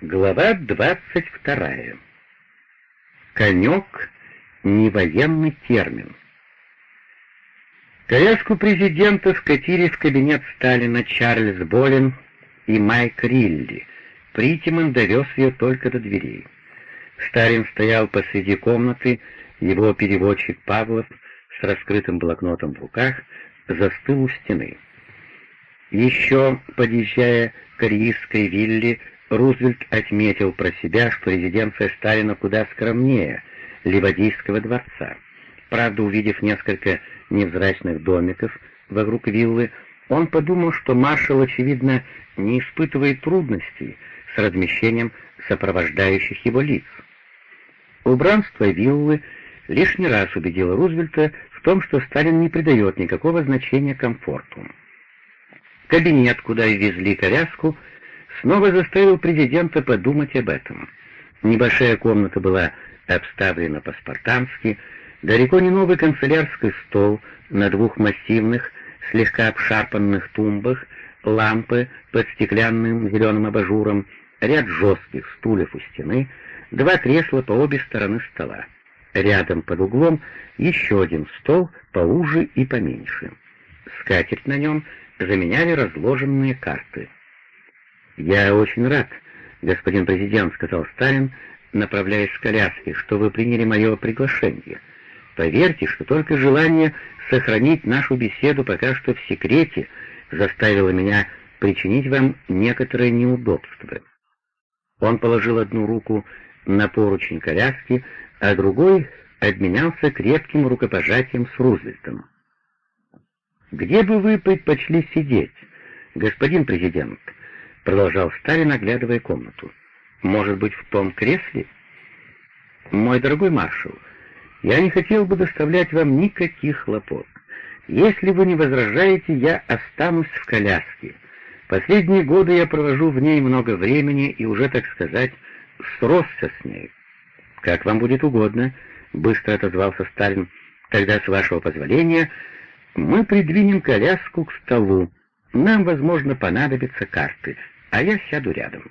Глава двадцать вторая. Конек — не военный термин. Коляску президента скатили в кабинет Сталина Чарльз Болин и Майк Рилли. Притиман довез ее только до дверей. Сталин стоял посреди комнаты, его переводчик Павлов с раскрытым блокнотом в руках застыл у стены. Еще, подъезжая к Рийской вилле, Рузвельт отметил про себя, что резиденция Сталина куда скромнее Ливадийского дворца. Правда, увидев несколько невзрачных домиков вокруг виллы, он подумал, что маршал, очевидно, не испытывает трудностей с размещением сопровождающих его лиц. Убранство виллы лишний раз убедило Рузвельта в том, что Сталин не придает никакого значения комфорту. Кабинет, куда везли коляску, снова заставил президента подумать об этом. Небольшая комната была обставлена по-спартански, далеко не новый канцелярский стол на двух массивных, слегка обшарпанных тумбах, лампы под стеклянным зеленым абажуром, ряд жестких стульев у стены, два кресла по обе стороны стола. Рядом под углом еще один стол поуже и поменьше. Скатерть на нем заменяли разложенные карты. «Я очень рад, господин президент», — сказал Сталин, направляясь к коляске, — «что вы приняли мое приглашение. Поверьте, что только желание сохранить нашу беседу пока что в секрете заставило меня причинить вам некоторое неудобство». Он положил одну руку на поручень коляски, а другой обменялся крепким рукопожатием с Рузвельтом. «Где бы вы предпочли сидеть, господин президент?» Продолжал Сталин, оглядывая комнату. «Может быть, в том кресле?» «Мой дорогой маршал, я не хотел бы доставлять вам никаких хлопот. Если вы не возражаете, я останусь в коляске. Последние годы я провожу в ней много времени и уже, так сказать, сросся с ней. Как вам будет угодно, — быстро отозвался Сталин. Тогда, с вашего позволения, мы придвинем коляску к столу. Нам, возможно, понадобятся карты а я сяду рядом.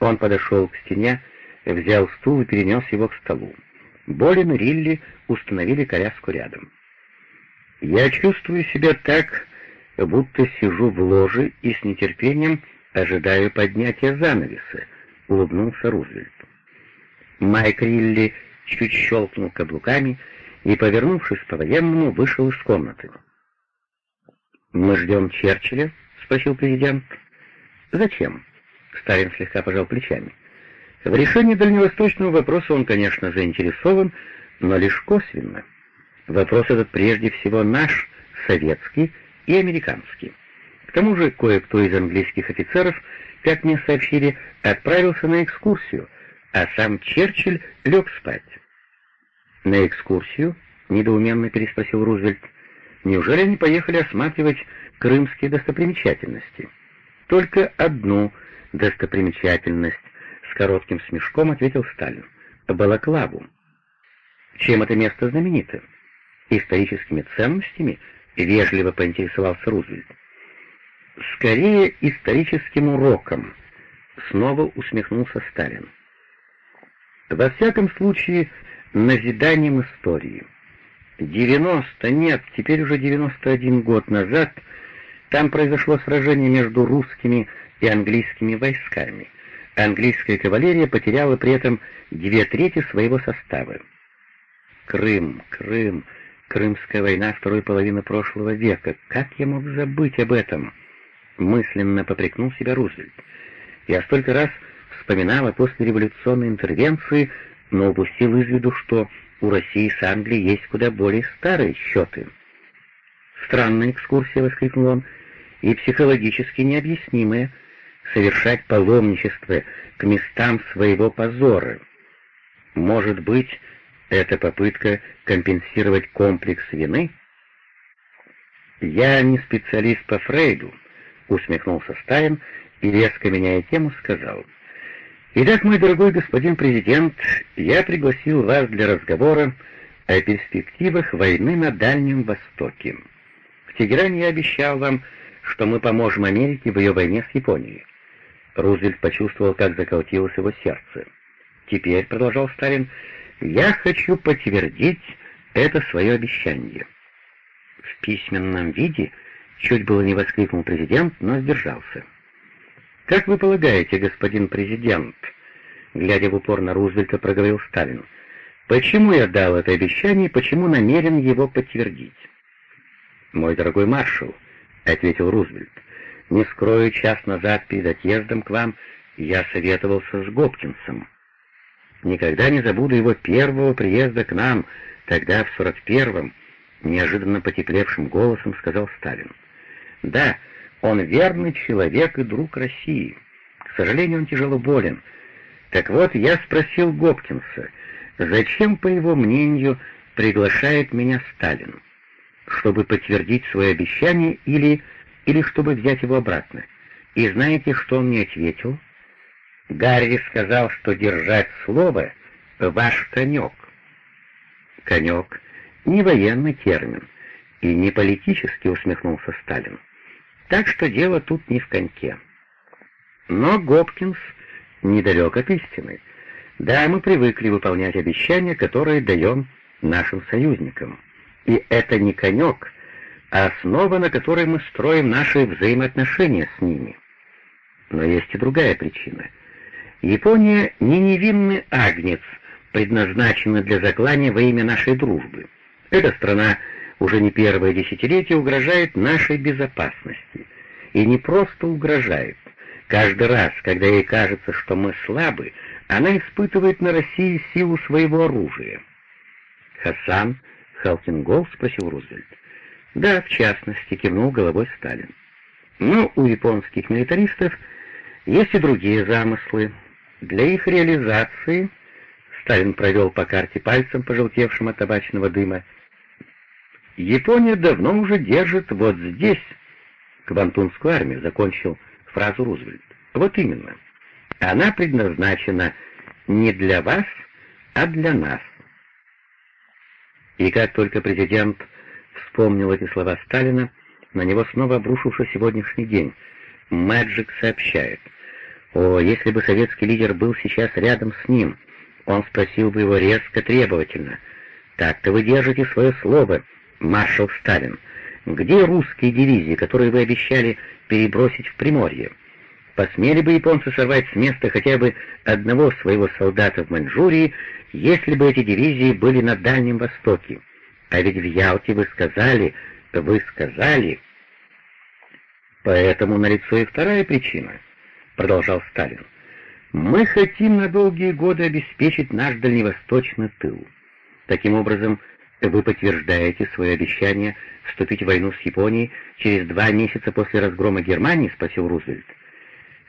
Он подошел к стене, взял стул и перенес его к столу. Болин и Рилли установили коляску рядом. «Я чувствую себя так, будто сижу в ложе и с нетерпением ожидаю поднятия занавеса», — улыбнулся Рузвельт. Майк Рилли чуть щелкнул каблуками и, повернувшись по-военному, вышел из комнаты. «Мы ждем Черчилля?» — спросил президент. Зачем? Сталин слегка пожал плечами. В решении дальневосточного вопроса он, конечно, заинтересован, но лишь косвенно. Вопрос этот прежде всего наш, советский и американский. К тому же кое-кто из английских офицеров, как мне сообщили, отправился на экскурсию, а сам Черчилль лег спать. «На экскурсию?» — недоуменно переспросил Рузвельт. «Неужели они поехали осматривать крымские достопримечательности?» Только одну достопримечательность, с коротким смешком ответил Сталин. Балаклаву. Чем это место знаменито? Историческими ценностями? Вежливо поинтересовался Рузвельт. Скорее, историческим уроком. Снова усмехнулся Сталин. Во всяком случае, назиданием истории. 90, нет, теперь уже 91 год назад там произошло сражение между русскими и английскими войсками. Английская кавалерия потеряла при этом две трети своего состава. Крым, Крым, Крымская война второй половины прошлого века. Как я мог забыть об этом? Мысленно попрекнул себя Рузвельт. Я столько раз вспоминал о послереволюционной интервенции, но упустил из виду, что у России с Англией есть куда более старые счеты. «Странная экскурсия!» — воскликнул он и психологически необъяснимое совершать паломничество к местам своего позора. Может быть, это попытка компенсировать комплекс вины? «Я не специалист по Фрейду», — усмехнулся Стайн и, резко меняя тему, сказал. «Итак, мой дорогой господин президент, я пригласил вас для разговора о перспективах войны на Дальнем Востоке. В Тегеране я обещал вам что мы поможем Америке в ее войне с Японией. Рузвельт почувствовал, как заколотилось его сердце. «Теперь», — продолжал Сталин, — «я хочу подтвердить это свое обещание». В письменном виде чуть было не воскликнул президент, но сдержался. «Как вы полагаете, господин президент?» Глядя в упор на Рузвельта, проговорил Сталин. «Почему я дал это обещание и почему намерен его подтвердить?» «Мой дорогой маршал», — ответил Рузвельт, — «не скрою, час назад перед отъездом к вам я советовался с Гопкинсом. Никогда не забуду его первого приезда к нам, тогда, в сорок первом, неожиданно потеплевшим голосом сказал Сталин. «Да, он верный человек и друг России. К сожалению, он тяжело болен. Так вот, я спросил Гопкинса, зачем, по его мнению, приглашает меня Сталин? Чтобы подтвердить свое обещание или, или чтобы взять его обратно? И знаете, что он мне ответил?» Гарри сказал, что держать слово — ваш конек. Конек — не военный термин, и не политически усмехнулся Сталин. Так что дело тут не в коньке. Но Гопкинс недалек от истины. Да, мы привыкли выполнять обещания, которые даем нашим союзникам. И это не конек, а основа, на которой мы строим наши взаимоотношения с ними. Но есть и другая причина — Япония не невинный агнец, предназначенный для заклания во имя нашей дружбы. Эта страна уже не первое десятилетие угрожает нашей безопасности. И не просто угрожает. Каждый раз, когда ей кажется, что мы слабы, она испытывает на России силу своего оружия. Хасан Халкингол спросил Рузвельт. Да, в частности, кивнул головой Сталин. Но у японских милитаристов есть и другие замыслы, для их реализации Сталин провел по карте пальцем, пожелтевшим от табачного дыма. Япония давно уже держит вот здесь Квантунскую армию, закончил фразу Рузвельт. Вот именно. Она предназначена не для вас, а для нас. И как только президент вспомнил эти слова Сталина, на него снова обрушился сегодняшний день. Мэджик сообщает — о, если бы советский лидер был сейчас рядом с ним, он спросил бы его резко, требовательно. «Так-то вы держите свое слово, маршал Сталин. Где русские дивизии, которые вы обещали перебросить в Приморье? Посмели бы японцы сорвать с места хотя бы одного своего солдата в Маньчжурии, если бы эти дивизии были на Дальнем Востоке? А ведь в Ялте вы сказали, вы сказали...» Поэтому налицо и вторая причина — продолжал Сталин. «Мы хотим на долгие годы обеспечить наш дальневосточный тыл. Таким образом, вы подтверждаете свое обещание вступить в войну с Японией через два месяца после разгрома Германии?» — спросил Рузвельт.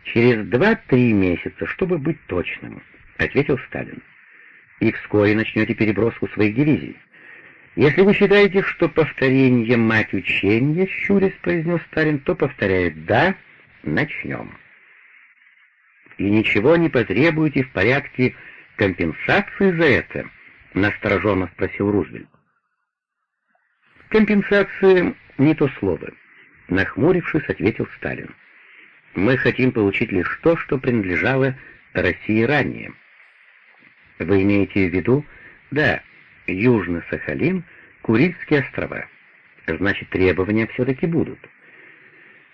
«Через два-три месяца, чтобы быть точным», — ответил Сталин. «И вскоре начнете переброску своих дивизий. Если вы считаете, что повторение — мать учения, — щурясь произнес Сталин, — то повторяет «да, начнем» и ничего не потребуете в порядке компенсации за это?» — настороженно спросил Рузвельт. «Компенсация — не то слово», — нахмурившись, ответил Сталин. «Мы хотим получить лишь то, что принадлежало России ранее». «Вы имеете в виду?» «Да, Южный Сахалин, Курильские острова. Значит, требования все-таки будут».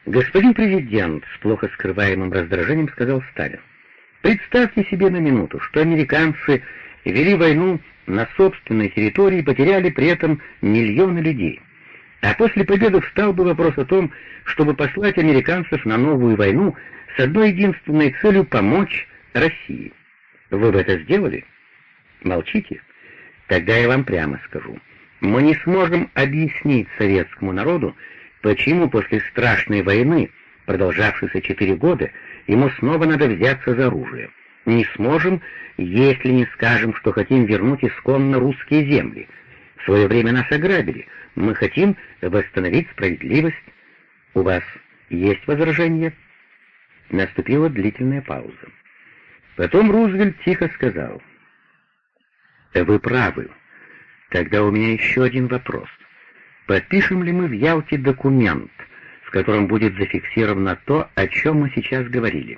«Господин президент», — с плохо скрываемым раздражением сказал Сталин, «представьте себе на минуту, что американцы вели войну на собственной территории и потеряли при этом миллионы людей. А после победы встал бы вопрос о том, чтобы послать американцев на новую войну с одной единственной целью помочь России. Вы бы это сделали? Молчите? Тогда я вам прямо скажу. Мы не сможем объяснить советскому народу, Почему после страшной войны, продолжавшейся четыре года, ему снова надо взяться за оружие? Не сможем, если не скажем, что хотим вернуть исконно русские земли. В свое время нас ограбили. Мы хотим восстановить справедливость. У вас есть возражения?» Наступила длительная пауза. Потом Рузвельт тихо сказал. «Вы правы. Тогда у меня еще один вопрос. Подпишем ли мы в Ялте документ, в котором будет зафиксировано то, о чем мы сейчас говорили?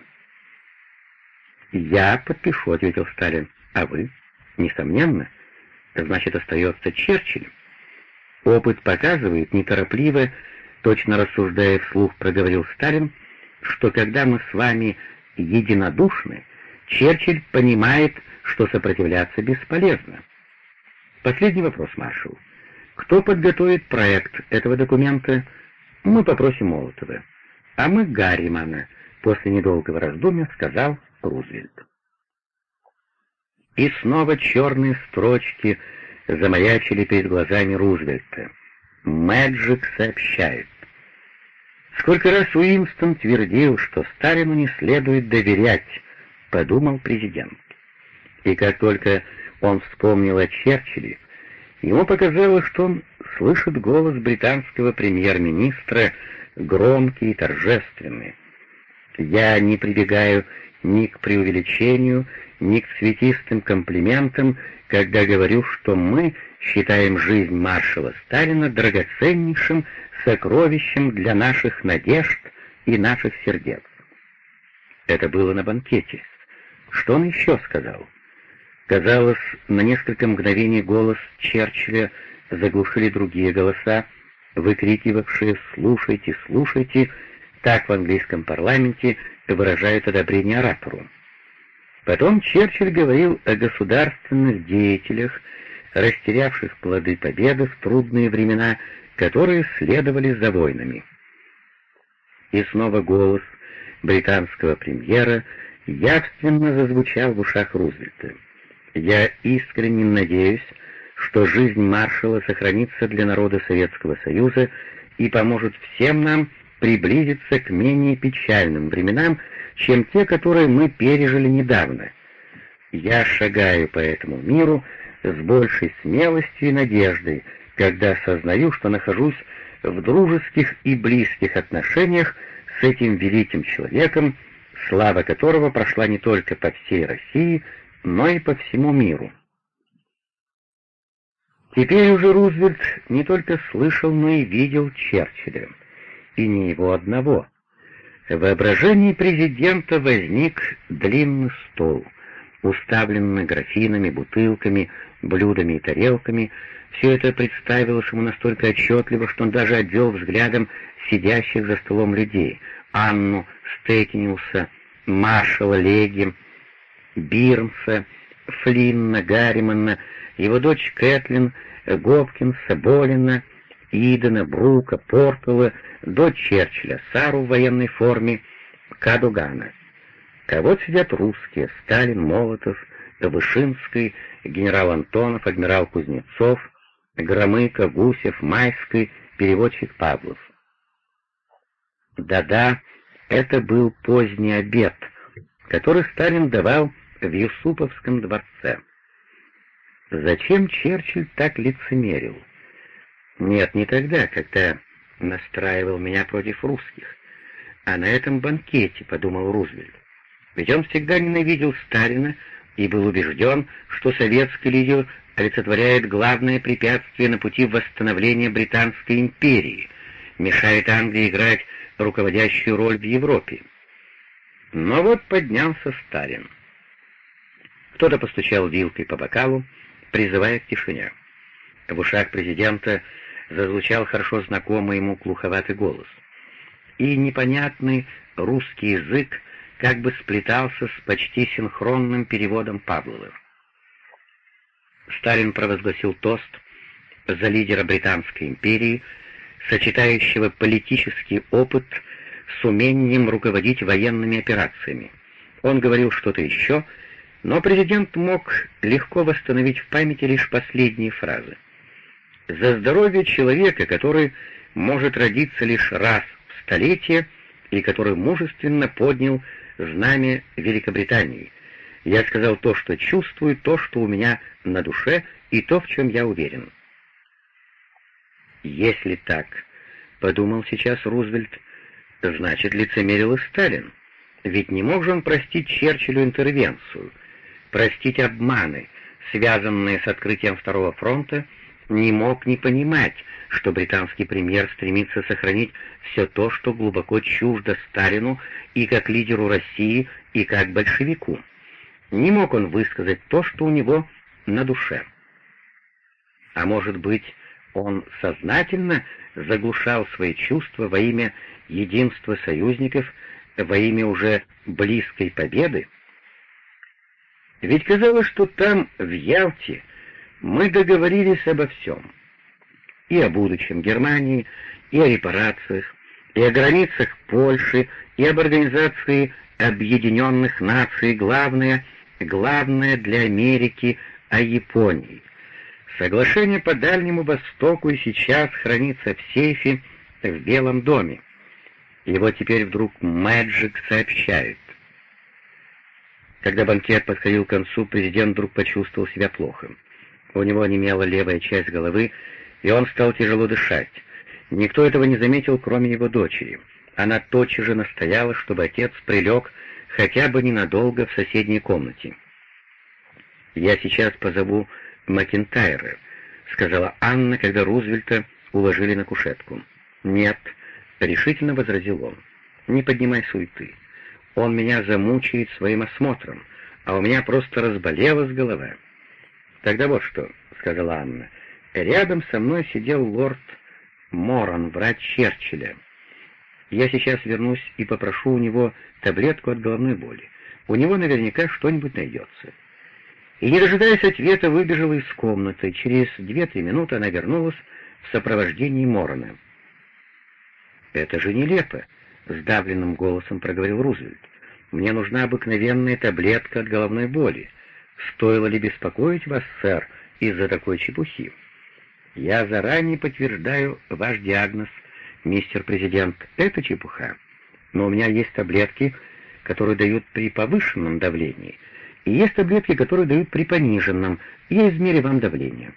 «Я подпишу», — ответил Сталин. «А вы?» «Несомненно. Значит, остается Черчилль». Опыт показывает, неторопливо, точно рассуждая вслух, проговорил Сталин, что когда мы с вами единодушны, Черчилль понимает, что сопротивляться бесполезно. Последний вопрос, маршал. Кто подготовит проект этого документа? Мы попросим Молотова. А мы Гарримана, после недолгого раздумья сказал Рузвельт. И снова черные строчки замаячили перед глазами Рузвельта. Мэджик сообщает. Сколько раз Уинстон твердил, что Сталину не следует доверять, подумал президент. И как только он вспомнил о Черчилле, ему показалось, что он слышит голос британского премьер-министра, громкий и торжественный. Я не прибегаю ни к преувеличению, ни к цветистым комплиментам, когда говорю, что мы считаем жизнь маршала Сталина драгоценнейшим сокровищем для наших надежд и наших сердец. Это было на банкете. Что он еще сказал? Казалось, на несколько мгновений голос Черчилля заглушили другие голоса, выкрикивавшие «слушайте, слушайте», так в английском парламенте выражают одобрение оратору. Потом Черчилль говорил о государственных деятелях, растерявших плоды победы в трудные времена, которые следовали за войнами. И снова голос британского премьера явственно зазвучал в ушах Рузвельта. «Я искренне надеюсь, что жизнь маршала сохранится для народа Советского Союза и поможет всем нам приблизиться к менее печальным временам, чем те, которые мы пережили недавно. Я шагаю по этому миру с большей смелостью и надеждой, когда осознаю, что нахожусь в дружеских и близких отношениях с этим великим человеком, слава которого прошла не только по всей России, но и по всему миру. Теперь уже Рузвельт не только слышал, но и видел Черчилля и не его одного. В воображении президента возник длинный стол, уставленный графинами, бутылками, блюдами и тарелками. Все это представилось ему настолько отчетливо, что он даже отвел взглядом сидящих за столом людей — Анну Стекиниуса, маршала Леги, Бирнса, Флинна, Гарримана, его дочь Кэтлин, Гопкинса, Болина, Идена, Брука, Портала, дочь Черчилля, Сару в военной форме, Кадугана. Вот сидят русские, Сталин, Молотов, Вышинский, генерал Антонов, адмирал Кузнецов, Громыко, Гусев, Майский, переводчик Павлов. Да-да, это был поздний обед, который Сталин давал в Юсуповском дворце. Зачем Черчилль так лицемерил? Нет, не тогда, когда настраивал меня против русских, а на этом банкете, подумал Рузвельт. Ведь он всегда ненавидел Сталина и был убежден, что советский лидер олицетворяет главное препятствие на пути восстановления Британской империи, мешает Англии играть руководящую роль в Европе. Но вот поднялся Сталин. Кто-то постучал вилкой по бокалу, призывая к тишине. В ушах президента зазвучал хорошо знакомый ему глуховатый голос. И непонятный русский язык как бы сплетался с почти синхронным переводом Павлова. Сталин провозгласил тост за лидера Британской империи, сочетающего политический опыт с умением руководить военными операциями. Он говорил что-то еще, но президент мог легко восстановить в памяти лишь последние фразы за здоровье человека, который может родиться лишь раз в столетие и который мужественно поднял знамя Великобритании. Я сказал то, что чувствую, то, что у меня на душе, и то, в чем я уверен. Если так, — подумал сейчас Рузвельт, — значит, лицемерил и Сталин. Ведь не мог же он простить Черчиллю интервенцию, простить обманы, связанные с открытием Второго фронта, не мог не понимать, что британский премьер стремится сохранить все то, что глубоко чуждо Сталину и как лидеру России, и как большевику. Не мог он высказать то, что у него на душе. А может быть, он сознательно заглушал свои чувства во имя единства союзников, во имя уже близкой победы? Ведь казалось, что там, в Ялте, мы договорились обо всем. И о будущем Германии, и о репарациях, и о границах Польши, и об организации Объединенных Наций, главное, главное для Америки о Японии. Соглашение по Дальнему Востоку и сейчас хранится в сейфе в Белом доме. Его теперь вдруг Мэджик сообщает. Когда банкет подходил к концу, президент вдруг почувствовал себя плохо. У него онемела левая часть головы, и он стал тяжело дышать. Никто этого не заметил, кроме его дочери. Она тотчас же настояла, чтобы отец прилег хотя бы ненадолго в соседней комнате. «Я сейчас позову Макентайра», — сказала Анна, когда Рузвельта уложили на кушетку. «Нет», — решительно возразил он, — «не поднимай суеты. Он меня замучает своим осмотром, а у меня просто разболелась голова». «Тогда вот что», — сказала Анна, — «рядом со мной сидел лорд Моран, врач Черчилля. Я сейчас вернусь и попрошу у него таблетку от головной боли. У него наверняка что-нибудь найдется». И, не дожидаясь ответа, выбежала из комнаты. Через две-три минуты она вернулась в сопровождении Морона. «Это же нелепо», — сдавленным голосом проговорил Рузвельт. «Мне нужна обыкновенная таблетка от головной боли. Стоило ли беспокоить вас, сэр, из-за такой чепухи?» Я заранее подтверждаю ваш диагноз, мистер президент. Это чепуха. Но у меня есть таблетки, которые дают при повышенном давлении, и есть таблетки, которые дают при пониженном. Я измерю вам давление.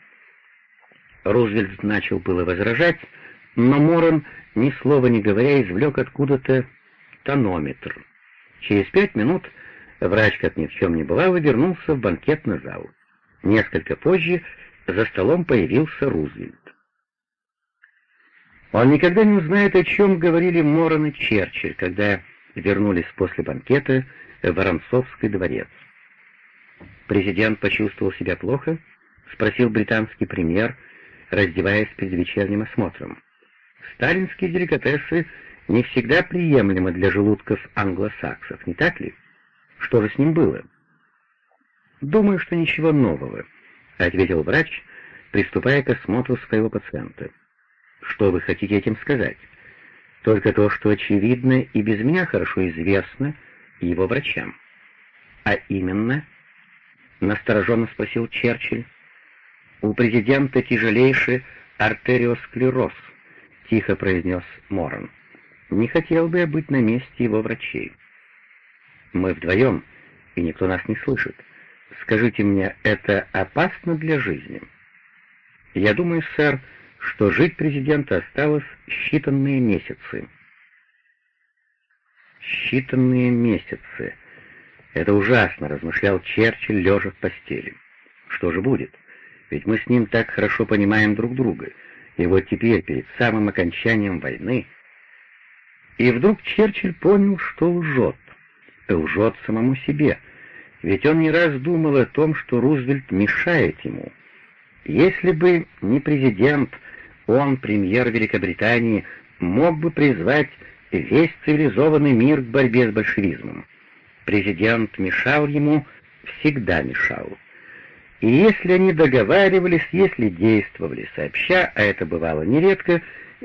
Рузвельт начал было возражать, но Моррен, ни слова не говоря, извлек откуда-то тонометр. Через пять минут врач, как ни в чем не бывало, вернулся в банкетный зал. Несколько позже за столом появился Рузвельт. Он никогда не узнает, о чем говорили Морон и Черчилль, когда вернулись после банкета в Воронцовский дворец. «Президент почувствовал себя плохо?» — спросил британский премьер, раздеваясь перед вечерним осмотром. «Сталинские деликатесы не всегда приемлемы для желудков англосаксов, не так ли? Что же с ним было?» «Думаю, что ничего нового», — ответил врач, приступая к осмотру своего пациента. «Что вы хотите этим сказать?» «Только то, что очевидно и без меня хорошо известно его врачам». «А именно?» — настороженно спросил Черчилль. «У президента тяжелейший артериосклероз», — тихо произнес Моран. «Не хотел бы я быть на месте его врачей». «Мы вдвоем, и никто нас не слышит». Скажите мне, это опасно для жизни? Я думаю, сэр, что жить президента осталось считанные месяцы. Считанные месяцы. Это ужасно, размышлял Черчилль, лежа в постели. Что же будет? Ведь мы с ним так хорошо понимаем друг друга. И вот теперь, перед самым окончанием войны... И вдруг Черчилль понял, что лжет. Лжет самому себе — ведь он не раз думал о том, что Рузвельт мешает ему. Если бы не президент, он, премьер Великобритании, мог бы призвать весь цивилизованный мир к борьбе с большевизмом. Президент мешал ему, всегда мешал. И если они договаривались, если действовали сообща, а это бывало нередко,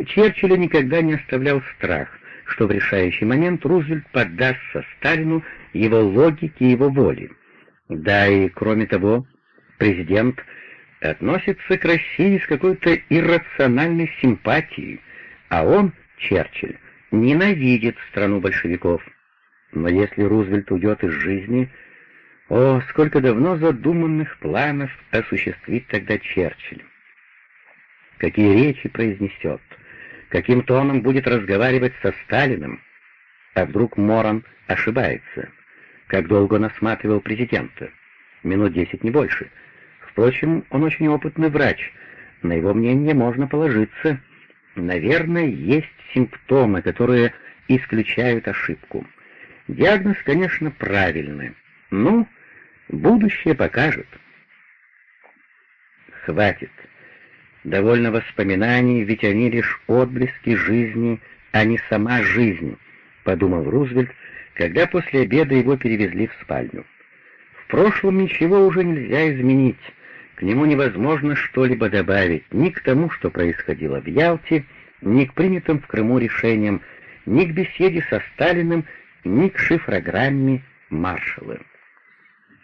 Черчилля никогда не оставлял страх, что в решающий момент Рузвельт поддастся Сталину его логике и его воле. Да и, кроме того, президент относится к России с какой-то иррациональной симпатией, а он, Черчилль, ненавидит страну большевиков. Но если Рузвельт уйдет из жизни, о, сколько давно задуманных планов осуществит тогда Черчилль. Какие речи произнесет, каким тоном будет разговаривать со Сталиным, а вдруг Моран ошибается. Как долго он осматривал президента? Минут десять, не больше. Впрочем, он очень опытный врач. На его мнение можно положиться. Наверное, есть симптомы, которые исключают ошибку. Диагноз, конечно, правильный. Ну, Будущее покажет. Хватит. Довольно воспоминаний, ведь они лишь отблески жизни, а не сама жизнь, подумал Рузвельт, когда после обеда его перевезли в спальню. В прошлом ничего уже нельзя изменить, к нему невозможно что-либо добавить ни к тому, что происходило в Ялте, ни к принятым в Крыму решениям, ни к беседе со Сталиным, ни к шифрограмме маршала.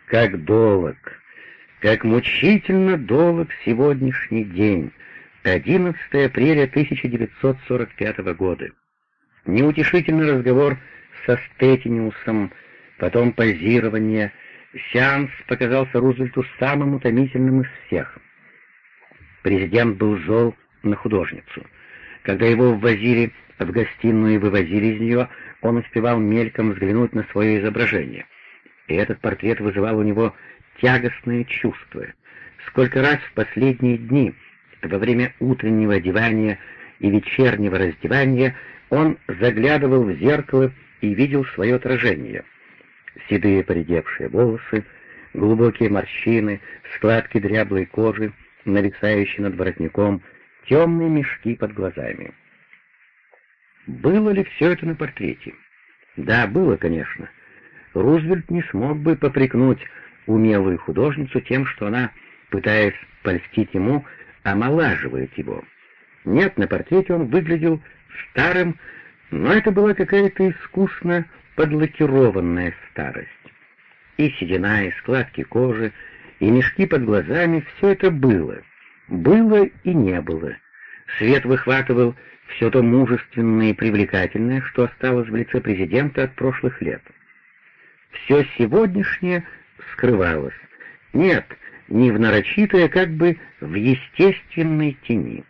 Как долг, как мучительно долг сегодняшний день, 11 апреля 1945 года. Неутешительный разговор со Стетиниусом, потом позирование. Сеанс показался Рузвельту самым утомительным из всех. Президент был зол на художницу. Когда его ввозили в гостиную и вывозили из нее, он успевал мельком взглянуть на свое изображение. И этот портрет вызывал у него тягостные чувства. Сколько раз в последние дни, во время утреннего одевания и вечернего раздевания, он заглядывал в зеркало и видел свое отражение. Седые поредевшие волосы, глубокие морщины, складки дряблой кожи, нависающие над воротником, темные мешки под глазами. Было ли все это на портрете? Да, было, конечно. Рузвельт не смог бы попрекнуть умелую художницу тем, что она, пытаясь польстить ему, омолаживает его. Нет, на портрете он выглядел старым, но это была какая-то искусно подлакированная старость. И седина, и складки кожи, и мешки под глазами — все это было. Было и не было. Свет выхватывал все то мужественное и привлекательное, что осталось в лице президента от прошлых лет. Все сегодняшнее скрывалось. Нет, не в нарочитой, а как бы в естественной тени.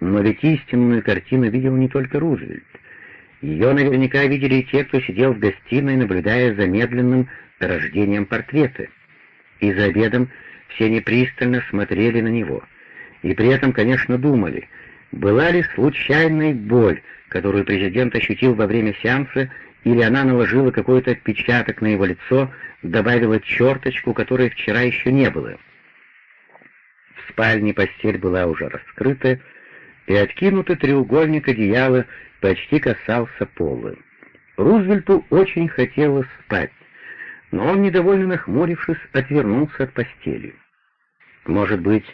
Но ведь истинную картину видел не только Рузвельт. Ее наверняка видели и те, кто сидел в гостиной, наблюдая за медленным рождением портрета. И за обедом все непристально смотрели на него. И при этом, конечно, думали, была ли случайной боль, которую президент ощутил во время сеанса, или она наложила какой-то отпечаток на его лицо, добавила черточку, которой вчера еще не было. В спальне постель была уже раскрыта, и откинутый треугольник одеяла почти касался пола. Рузвельту очень хотелось спать, но он, недовольно нахмурившись, отвернулся от постели. Может быть,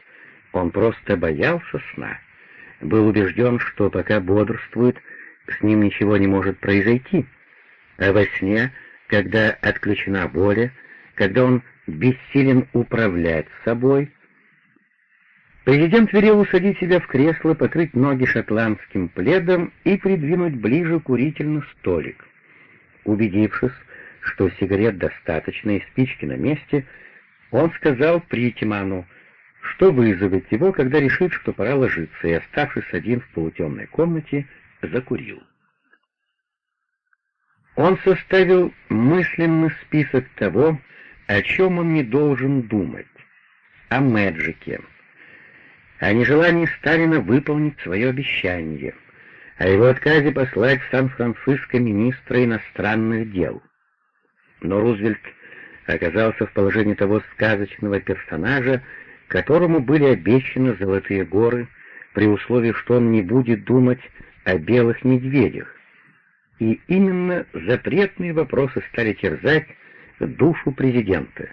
он просто боялся сна, был убежден, что пока бодрствует, с ним ничего не может произойти, а во сне, когда отключена воля, когда он бессилен управлять собой, Президент велел усадить себя в кресло, покрыть ноги шотландским пледом и придвинуть ближе курительный столик. Убедившись, что сигарет достаточно и спички на месте, он сказал Притиману, что вызовет его, когда решит, что пора ложиться, и, оставшись один в полутемной комнате, закурил. Он составил мысленный список того, о чем он не должен думать, о Мэджике, о нежелании Сталина выполнить свое обещание, о его отказе послать в Сан-Франциско министра иностранных дел. Но Рузвельт оказался в положении того сказочного персонажа, которому были обещаны золотые горы, при условии, что он не будет думать о белых медведях. И именно запретные вопросы стали терзать душу президента.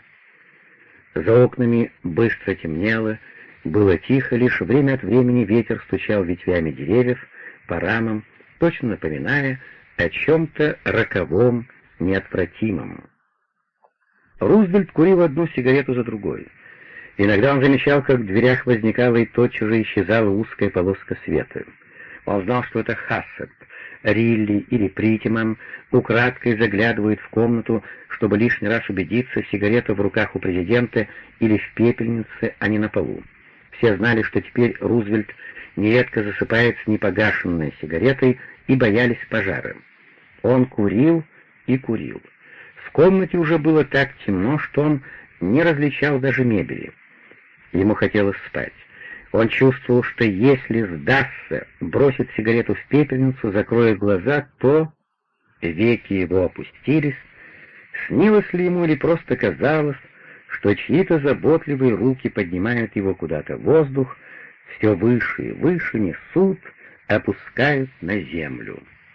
За окнами быстро темнело, было тихо, лишь время от времени ветер стучал ветвями деревьев по рамам, точно напоминая о чем-то роковом, неотвратимом. Рузвельт курил одну сигарету за другой. Иногда он замечал, как в дверях возникала и тотчас же исчезала узкая полоска света. Он знал, что это Хассет, Рилли или Притиман украдкой заглядывают в комнату, чтобы лишний раз убедиться, сигарета в руках у президента или в пепельнице, а не на полу. Все знали, что теперь Рузвельт нередко засыпает с непогашенной сигаретой и боялись пожара. Он курил и курил. В комнате уже было так темно, что он не различал даже мебели. Ему хотелось спать. Он чувствовал, что если сдастся, бросит сигарету в пепельницу, закроет глаза, то... Веки его опустились, Снилось ли ему или просто казалось, что чьи-то заботливые руки поднимают его куда-то в воздух, все выше и выше несут, опускают на землю.